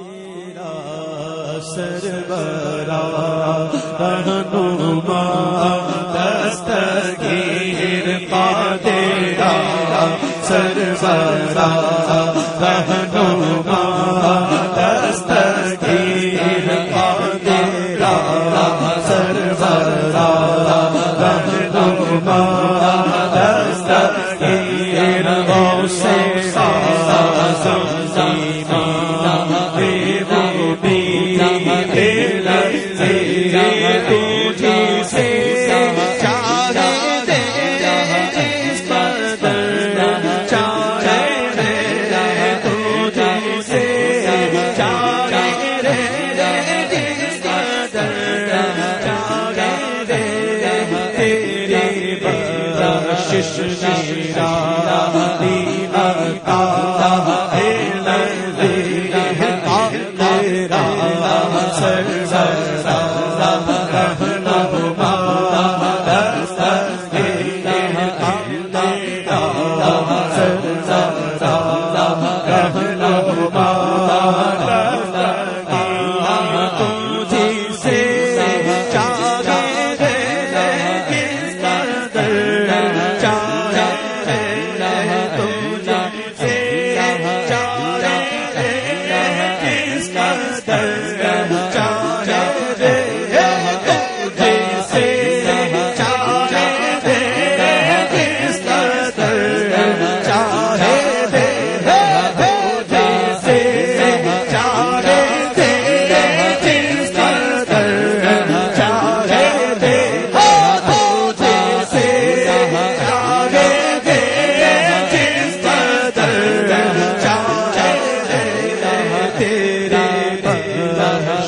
تیرا سربرا رہنما دستگیر پا تیرا سربرا رہنما دستگیر پا تیرا سربرا رہنما سر سر کہا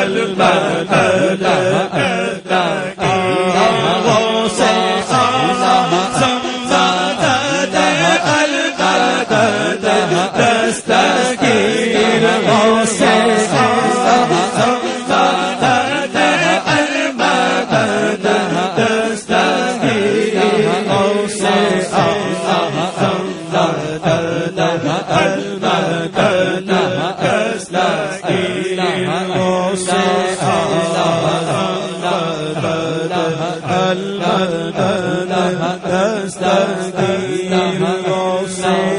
البتہ اللہ